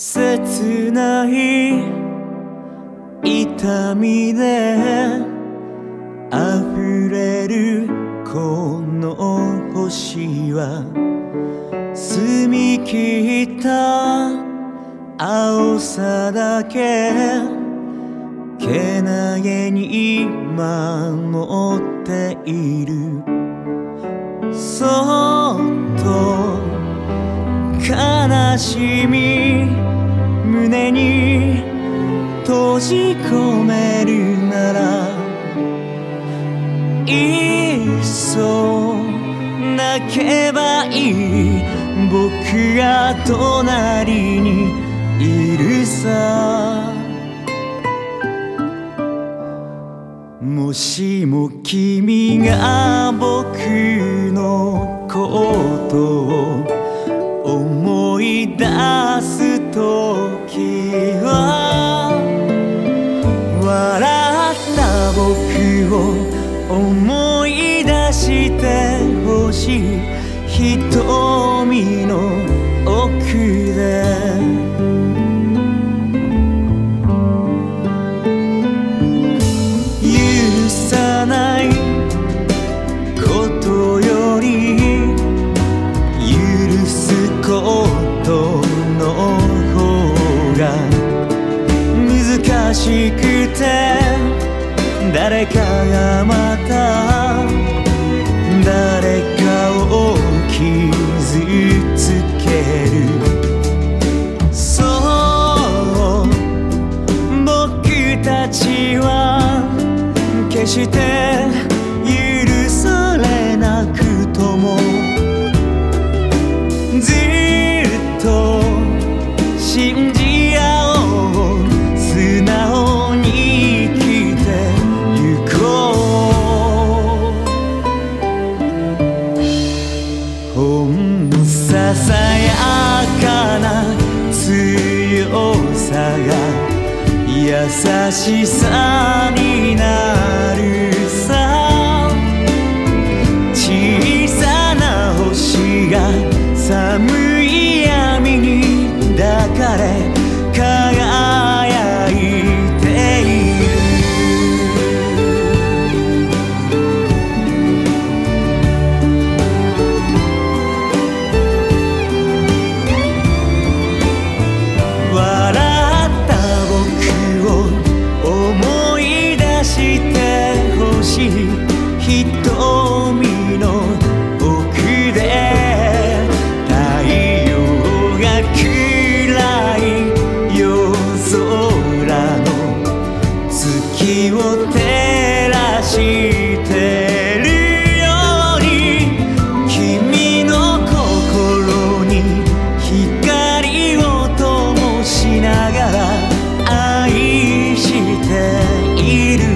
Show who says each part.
Speaker 1: 切ない痛みで溢れるこの星は澄み切った青さだけけなげに守っているそっと悲しみ胸に閉じ込めるならいっそ泣けばいい僕が隣にいるさ。もしも君が僕思い出してほしい瞳の誰かがまた誰かを傷つける。そう僕たちは決して強さが優しさになるを照らしてるように君の心に光を灯しながら愛している